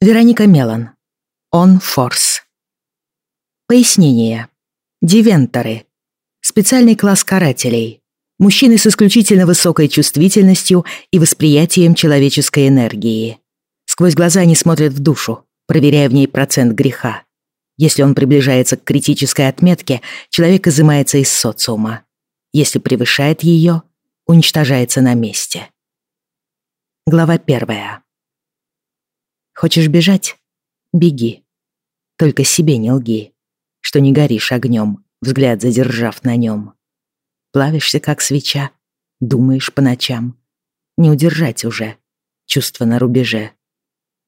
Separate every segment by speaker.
Speaker 1: Вероника Мелан. Он Форс. Пояснение. Дивенторы. Специальный класс карателей. Мужчины с исключительно высокой чувствительностью и восприятием человеческой энергии. Сквозь глаза они смотрят в душу, проверяя в ней процент греха. Если он приближается к критической отметке, человек изымается из социума. Если превышает ее, уничтожается на месте. Глава первая. Хочешь бежать? Беги. Только себе не лги, что не горишь огнем, взгляд задержав на нем. Плавишься, как свеча, думаешь по ночам. Не удержать уже, чувство на рубеже.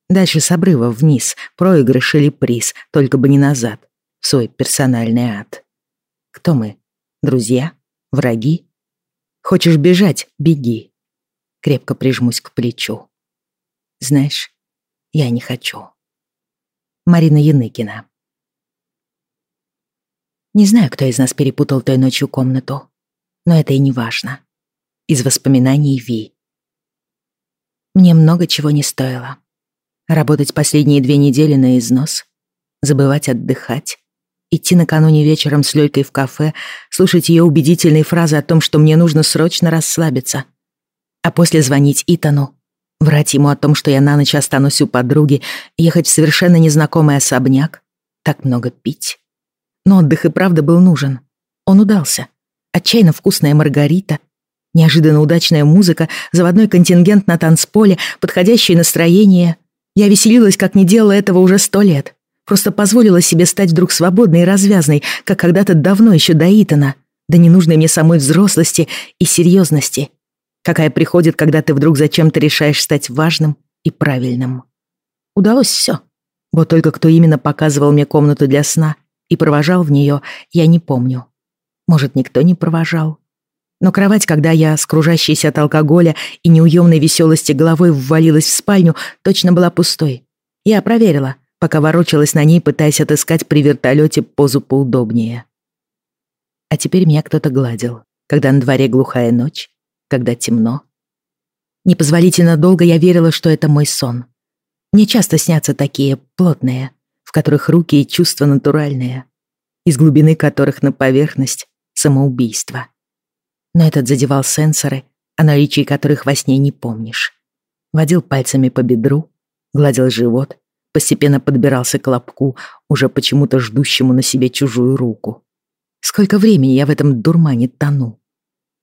Speaker 1: Дальше с обрыва вниз, проигрыш или приз, только бы не назад, в свой персональный ад. Кто мы? Друзья? Враги? Хочешь бежать? Беги. Крепко прижмусь к плечу. Знаешь, я не хочу. Марина Яныкина. Не знаю, кто из нас перепутал той ночью комнату, но это и не важно. Из воспоминаний Ви. Мне много чего не стоило. Работать последние две недели на износ, забывать отдыхать, идти накануне вечером с Лёлькой в кафе, слушать ее убедительные фразы о том, что мне нужно срочно расслабиться, а после звонить Итану Врать ему о том, что я на ночь останусь у подруги, ехать в совершенно незнакомый особняк, так много пить. Но отдых и правда был нужен. Он удался. Отчаянно вкусная маргарита, неожиданно удачная музыка, заводной контингент на танцполе, подходящее настроение. Я веселилась, как не делала этого уже сто лет. Просто позволила себе стать вдруг свободной и развязной, как когда-то давно еще до Итана, до ненужной мне самой взрослости и серьезности какая приходит, когда ты вдруг зачем-то решаешь стать важным и правильным. Удалось все. Вот только кто именно показывал мне комнату для сна и провожал в нее, я не помню. Может, никто не провожал. Но кровать, когда я, скружащаяся от алкоголя и неуемной веселости головой ввалилась в спальню, точно была пустой. Я проверила, пока ворочалась на ней, пытаясь отыскать при вертолете позу поудобнее. А теперь меня кто-то гладил, когда на дворе глухая ночь, когда темно. Непозволительно долго я верила, что это мой сон. Мне часто снятся такие плотные, в которых руки и чувства натуральные, из глубины которых на поверхность самоубийство. Но этот задевал сенсоры, о наличии которых во сне не помнишь. Водил пальцами по бедру, гладил живот, постепенно подбирался к лобку, уже почему-то ждущему на себе чужую руку. Сколько времени я в этом дурмане тону.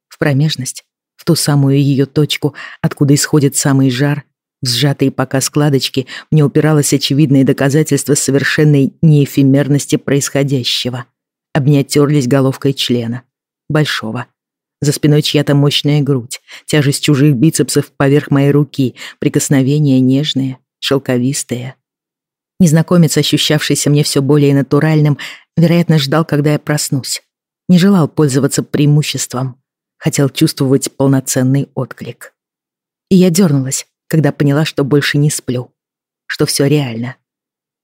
Speaker 1: В промежность ту самую ее точку, откуда исходит самый жар, в сжатые пока складочки мне упиралось очевидное доказательство совершенной неэфемерности происходящего. Об меня головкой члена. Большого. За спиной чья-то мощная грудь, тяжесть чужих бицепсов поверх моей руки, прикосновения нежные, шелковистые. Незнакомец, ощущавшийся мне все более натуральным, вероятно, ждал, когда я проснусь. Не желал пользоваться преимуществом хотел чувствовать полноценный отклик. И я дернулась, когда поняла, что больше не сплю, что все реально.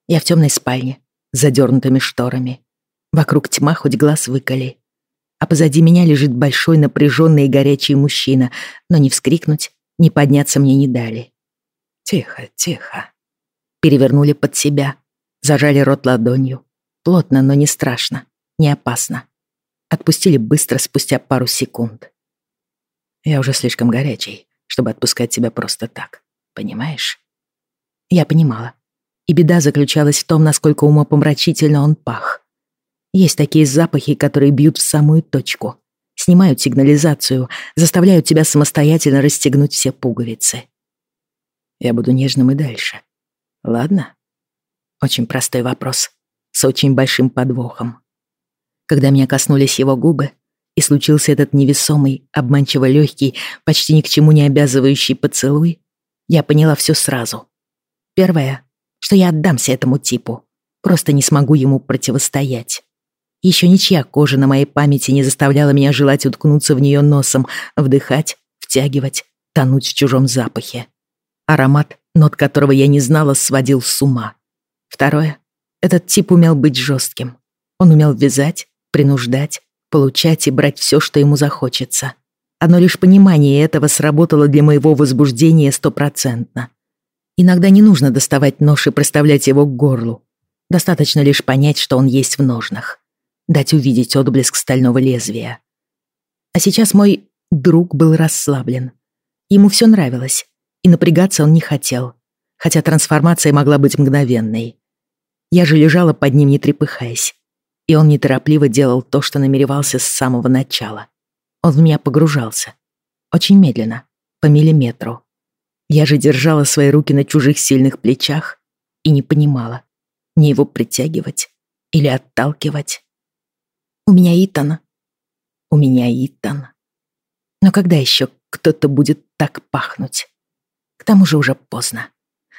Speaker 1: Я в темной спальне, с задернутыми шторами. Вокруг тьма, хоть глаз выколи. А позади меня лежит большой, напряженный и горячий мужчина, но не вскрикнуть, не подняться мне не дали. Тихо, тихо. Перевернули под себя, зажали рот ладонью. Плотно, но не страшно, не опасно. Отпустили быстро, спустя пару секунд. Я уже слишком горячий, чтобы отпускать тебя просто так. Понимаешь? Я понимала. И беда заключалась в том, насколько умопомрачительно он пах. Есть такие запахи, которые бьют в самую точку. Снимают сигнализацию, заставляют тебя самостоятельно расстегнуть все пуговицы. Я буду нежным и дальше. Ладно? Очень простой вопрос. С очень большим подвохом. Когда меня коснулись его губы, и случился этот невесомый, обманчиво легкий, почти ни к чему не обязывающий поцелуй, я поняла все сразу. Первое, что я отдамся этому типу, просто не смогу ему противостоять. Еще ничья кожа на моей памяти не заставляла меня желать уткнуться в нее носом, вдыхать, втягивать, тонуть в чужом запахе. Аромат, нот которого я не знала, сводил с ума. Второе, этот тип умел быть жестким. Он умел вязать, принуждать, получать и брать все, что ему захочется. Одно лишь понимание этого сработало для моего возбуждения стопроцентно. Иногда не нужно доставать нож и проставлять его к горлу. Достаточно лишь понять, что он есть в ножнах. Дать увидеть отблеск стального лезвия. А сейчас мой друг был расслаблен. Ему все нравилось, и напрягаться он не хотел, хотя трансформация могла быть мгновенной. Я же лежала под ним, не трепыхаясь, и он неторопливо делал то, что намеревался с самого начала. Он в меня погружался. Очень медленно, по миллиметру. Я же держала свои руки на чужих сильных плечах и не понимала, мне его притягивать или отталкивать. У меня Итан. У меня Итан. Но когда еще кто-то будет так пахнуть? К тому же уже поздно.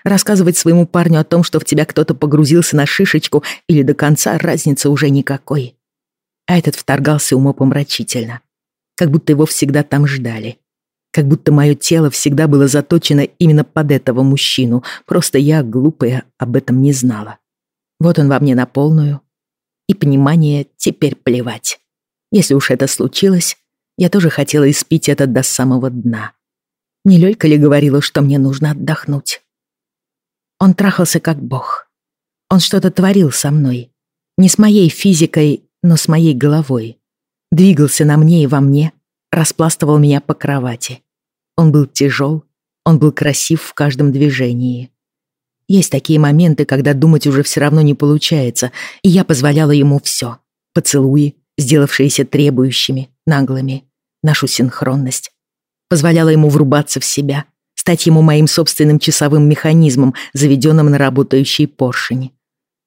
Speaker 1: Рассказывать своему парню о том, что в тебя кто-то погрузился на шишечку или до конца, разницы уже никакой. А этот вторгался умопомрачительно. Как будто его всегда там ждали. Как будто мое тело всегда было заточено именно под этого мужчину. Просто я, глупая, об этом не знала. Вот он во мне на полную. И понимание теперь плевать. Если уж это случилось, я тоже хотела испить это до самого дна. Не Лёлька ли говорила, что мне нужно отдохнуть? Он трахался как бог. Он что-то творил со мной. Не с моей физикой, но с моей головой. Двигался на мне и во мне, распластывал меня по кровати. Он был тяжел, он был красив в каждом движении. Есть такие моменты, когда думать уже все равно не получается, и я позволяла ему все. Поцелуи, сделавшиеся требующими, наглыми, нашу синхронность. Позволяла ему врубаться в себя, стать ему моим собственным часовым механизмом, заведенным на работающие поршни.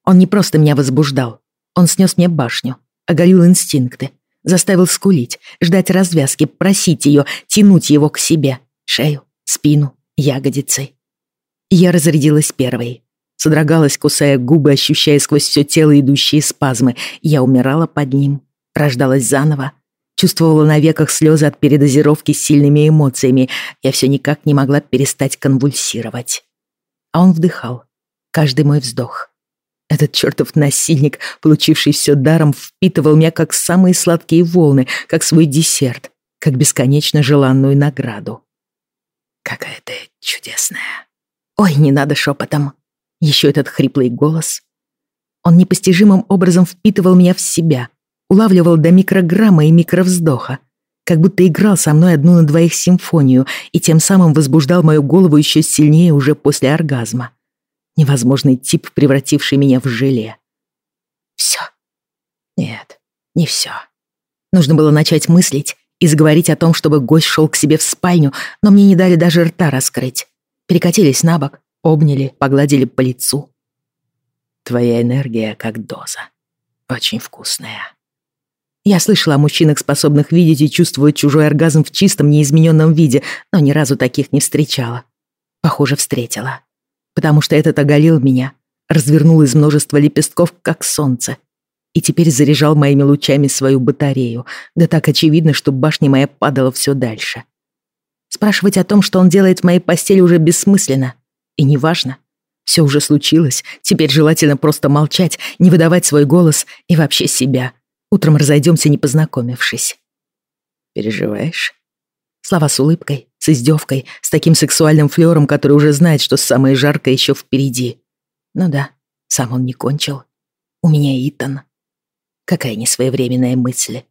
Speaker 1: Он не просто меня возбуждал, он снес мне башню, оголил инстинкты, заставил скулить, ждать развязки, просить ее, тянуть его к себе, шею, спину, ягодицы. Я разрядилась первой. Содрогалась, кусая губы, ощущая сквозь все тело идущие спазмы. Я умирала под ним, рождалась заново, Чувствовала на веках слезы от передозировки с сильными эмоциями. Я все никак не могла перестать конвульсировать. А он вдыхал. Каждый мой вздох. Этот чертов насильник, получивший все даром, впитывал меня как самые сладкие волны, как свой десерт, как бесконечно желанную награду. Какая ты чудесная. Ой, не надо шепотом. Еще этот хриплый голос. Он непостижимым образом впитывал меня в себя, улавливал до микрограмма и микровздоха, как будто играл со мной одну на двоих симфонию и тем самым возбуждал мою голову еще сильнее уже после оргазма. Невозможный тип, превративший меня в желе. Все. Нет, не все. Нужно было начать мыслить и заговорить о том, чтобы гость шел к себе в спальню, но мне не дали даже рта раскрыть. Перекатились на бок, обняли, погладили по лицу. Твоя энергия как доза. Очень вкусная. Я слышала о мужчинах, способных видеть и чувствовать чужой оргазм в чистом, неизмененном виде, но ни разу таких не встречала. Похоже, встретила. Потому что этот оголил меня, развернул из множества лепестков, как солнце, и теперь заряжал моими лучами свою батарею, да так очевидно, что башня моя падала все дальше. Спрашивать о том, что он делает в моей постели, уже бессмысленно. И неважно. Все уже случилось, теперь желательно просто молчать, не выдавать свой голос и вообще себя — Утром разойдемся, не познакомившись. Переживаешь? Слова с улыбкой, с издевкой, с таким сексуальным флером, который уже знает, что самое жаркое еще впереди. Ну да, сам он не кончил. У меня Итан. Какая несвоевременная мысль.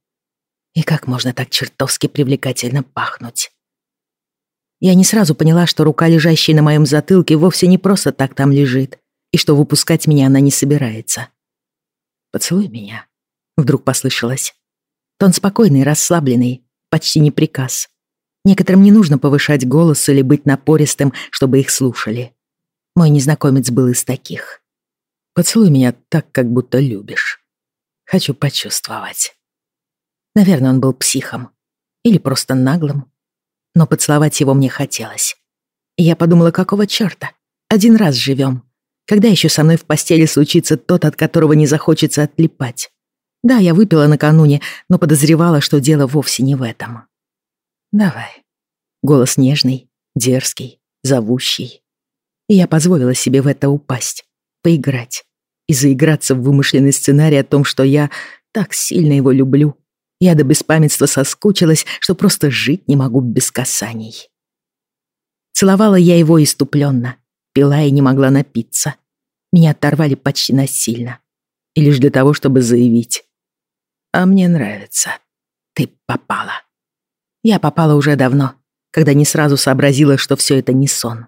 Speaker 1: И как можно так чертовски привлекательно пахнуть? Я не сразу поняла, что рука, лежащая на моем затылке, вовсе не просто так там лежит, и что выпускать меня она не собирается. Поцелуй меня. Вдруг послышалось. Тон спокойный, расслабленный, почти не приказ. Некоторым не нужно повышать голос или быть напористым, чтобы их слушали. Мой незнакомец был из таких. «Поцелуй меня так, как будто любишь. Хочу почувствовать». Наверное, он был психом. Или просто наглым. Но поцеловать его мне хотелось. И я подумала, какого чёрта? Один раз живем. Когда еще со мной в постели случится тот, от которого не захочется отлипать? Да, я выпила накануне, но подозревала, что дело вовсе не в этом. «Давай». Голос нежный, дерзкий, зовущий. И я позволила себе в это упасть, поиграть и заиграться в вымышленный сценарий о том, что я так сильно его люблю. Я до беспамятства соскучилась, что просто жить не могу без касаний. Целовала я его иступленно, пила и не могла напиться. Меня оторвали почти насильно. И лишь для того, чтобы заявить. А мне нравится. Ты попала. Я попала уже давно, когда не сразу сообразила, что все это не сон.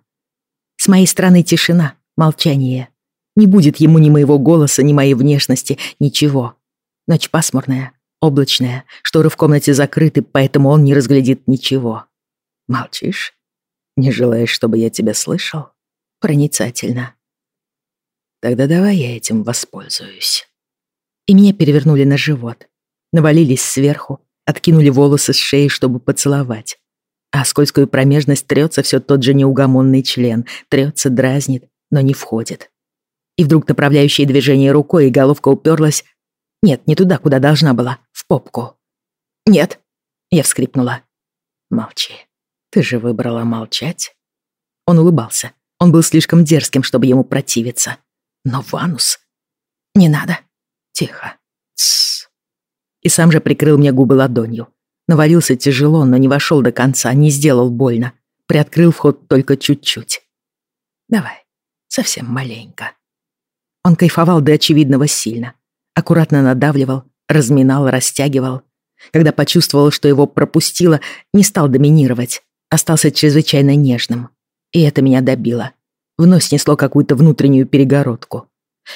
Speaker 1: С моей стороны тишина, молчание. Не будет ему ни моего голоса, ни моей внешности, ничего. Ночь пасмурная, облачная, шторы в комнате закрыты, поэтому он не разглядит ничего. Молчишь? Не желаешь, чтобы я тебя слышал? Проницательно. Тогда давай я этим воспользуюсь. И меня перевернули на живот. Навалились сверху, откинули волосы с шеи, чтобы поцеловать. А скользкую промежность трется все тот же неугомонный член, трется, дразнит, но не входит. И вдруг направляющее движение рукой, и головка уперлась... Нет, не туда, куда должна была, в попку. «Нет!» — я вскрипнула. «Молчи. Ты же выбрала молчать?» Он улыбался. Он был слишком дерзким, чтобы ему противиться. Но Ванус... «Не надо». «Тихо. Тссс». И сам же прикрыл мне губы ладонью. Навалился тяжело, но не вошел до конца, не сделал больно. Приоткрыл вход только чуть-чуть. «Давай, совсем маленько». Он кайфовал до очевидного сильно. Аккуратно надавливал, разминал, растягивал. Когда почувствовал, что его пропустило, не стал доминировать. Остался чрезвычайно нежным. И это меня добило. Вновь снесло какую-то внутреннюю перегородку.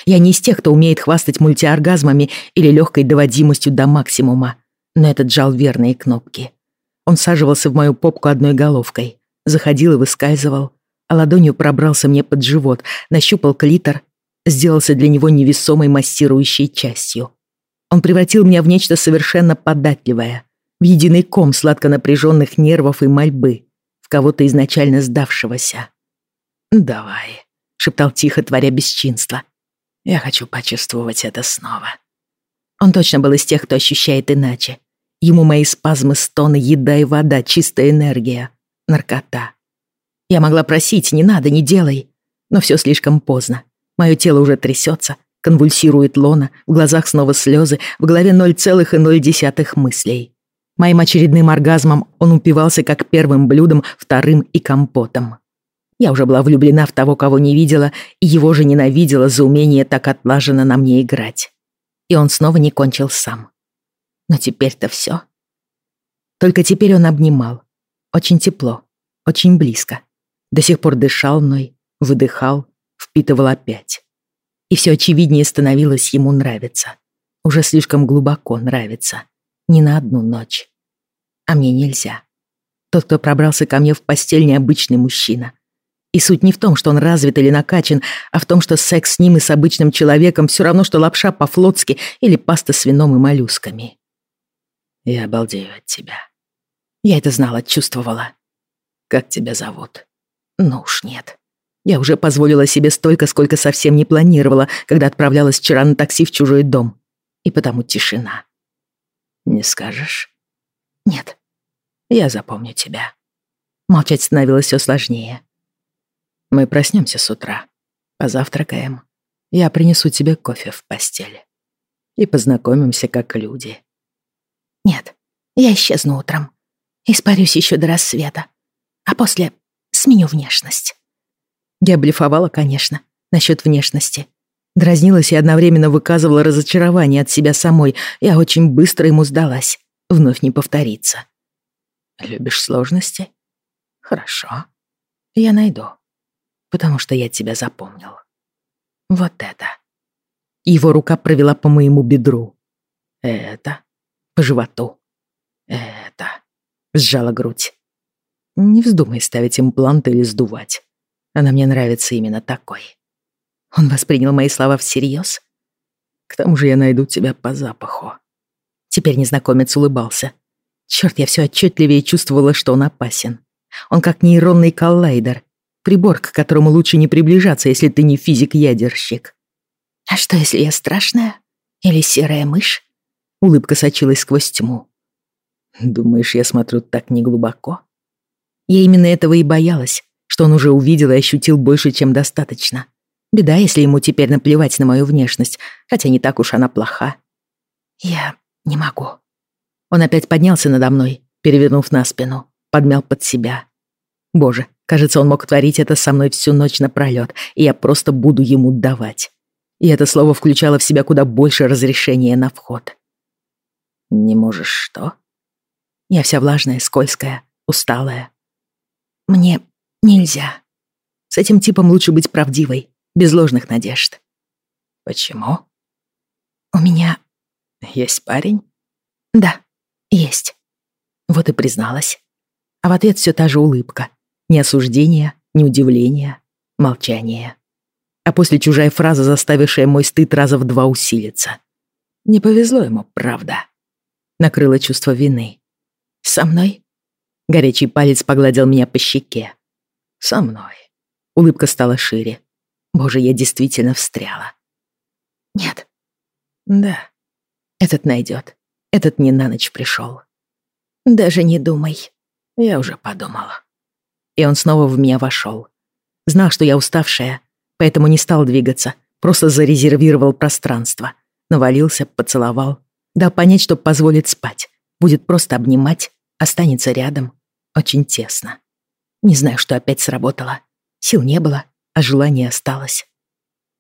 Speaker 1: Я не из тех, кто умеет хвастать мультиоргазмами или легкой доводимостью до максимума, но этот жал верные кнопки. Он саживался в мою попку одной головкой, заходил и выскальзывал, а ладонью пробрался мне под живот, нащупал клитор, сделался для него невесомой массирующей частью. Он превратил меня в нечто совершенно податливое, в единый ком сладко напряженных нервов и мольбы, в кого-то изначально сдавшегося. «Давай», — шептал тихо, творя бесчинство. «Я хочу почувствовать это снова». Он точно был из тех, кто ощущает иначе. Ему мои спазмы, стоны, еда и вода, чистая энергия, наркота. Я могла просить, не надо, не делай. Но все слишком поздно. Мое тело уже трясется, конвульсирует лона, в глазах снова слезы, в голове 0,0 мыслей. Моим очередным оргазмом он упивался как первым блюдом, вторым и компотом. Я уже была влюблена в того, кого не видела, и его же ненавидела за умение так отлаженно на мне играть. И он снова не кончил сам. Но теперь-то все. Только теперь он обнимал. Очень тепло, очень близко. До сих пор дышал мной, выдыхал, впитывал опять. И все очевиднее становилось ему нравиться. Уже слишком глубоко нравится. Не на одну ночь. А мне нельзя. Тот, кто пробрался ко мне в постель, необычный мужчина. И суть не в том, что он развит или накачан, а в том, что секс с ним и с обычным человеком все равно, что лапша по-флотски или паста с вином и моллюсками. Я обалдею от тебя. Я это знала, чувствовала. Как тебя зовут? Ну уж нет. Я уже позволила себе столько, сколько совсем не планировала, когда отправлялась вчера на такси в чужой дом. И потому тишина. Не скажешь? Нет. Я запомню тебя. Молчать становилось все сложнее. Мы проснемся с утра, позавтракаем. Я принесу тебе кофе в постели. И познакомимся как люди. Нет, я исчезну утром. Испарюсь еще до рассвета. А после сменю внешность. Я блефовала, конечно, насчет внешности. Дразнилась и одновременно выказывала разочарование от себя самой. Я очень быстро ему сдалась. Вновь не повторится. Любишь сложности? Хорошо. Я найду потому что я тебя запомнил. Вот это. Его рука провела по моему бедру. Это. По животу. Это. Сжала грудь. Не вздумай ставить имплант или сдувать. Она мне нравится именно такой. Он воспринял мои слова всерьез. К тому же я найду тебя по запаху. Теперь незнакомец улыбался. Черт, я все отчетливее чувствовала, что он опасен. Он как нейронный коллайдер, Прибор, к которому лучше не приближаться, если ты не физик-ядерщик. «А что, если я страшная? Или серая мышь?» Улыбка сочилась сквозь тьму. «Думаешь, я смотрю так неглубоко?» Я именно этого и боялась, что он уже увидел и ощутил больше, чем достаточно. Беда, если ему теперь наплевать на мою внешность, хотя не так уж она плоха. «Я не могу». Он опять поднялся надо мной, перевернув на спину, подмял под себя. Боже, Кажется, он мог творить это со мной всю ночь напролёт, и я просто буду ему давать. И это слово включало в себя куда больше разрешения на вход. «Не можешь что?» Я вся влажная, скользкая, усталая. Мне нельзя. С этим типом лучше быть правдивой, без ложных надежд. Почему? У меня есть парень? Да, есть. Вот и призналась. А в ответ все та же улыбка. Ни осуждения, ни удивления, молчание. А после чужая фраза, заставившая мой стыд раза в два усилиться. Не повезло ему, правда. Накрыло чувство вины. Со мной? Горячий палец погладил меня по щеке. Со мной. Улыбка стала шире. Боже, я действительно встряла. Нет. Да. Этот найдет. Этот не на ночь пришел. Даже не думай. Я уже подумала. И он снова в меня вошел. Знал, что я уставшая, поэтому не стал двигаться, просто зарезервировал пространство. Навалился, поцеловал. Дал понять, что позволит спать. Будет просто обнимать, останется рядом. Очень тесно. Не знаю, что опять сработало. Сил не было, а желание осталось.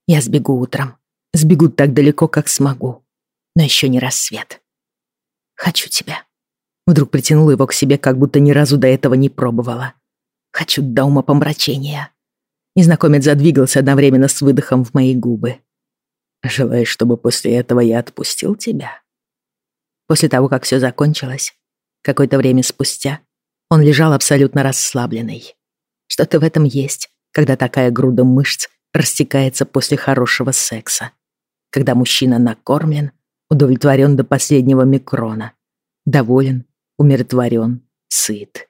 Speaker 1: Я сбегу утром. Сбегу так далеко, как смогу. Но еще не рассвет. Хочу тебя. Вдруг притянула его к себе, как будто ни разу до этого не пробовала. Хочу до ума помрачения. Незнакомец задвигался одновременно с выдохом в мои губы. «Желаешь, чтобы после этого я отпустил тебя?» После того, как все закончилось, какое-то время спустя, он лежал абсолютно расслабленный. Что-то в этом есть, когда такая груда мышц растекается после хорошего секса. Когда мужчина накормлен, удовлетворен до последнего микрона, доволен, умиротворен, сыт.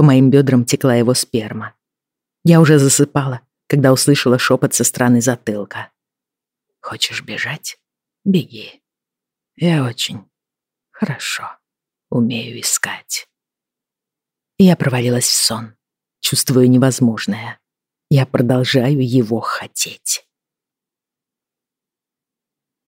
Speaker 1: По моим бедрам текла его сперма. Я уже засыпала, когда услышала шепот со стороны затылка. «Хочешь бежать? Беги. Я очень хорошо умею искать». Я провалилась в сон, чувствую невозможное. Я продолжаю его хотеть.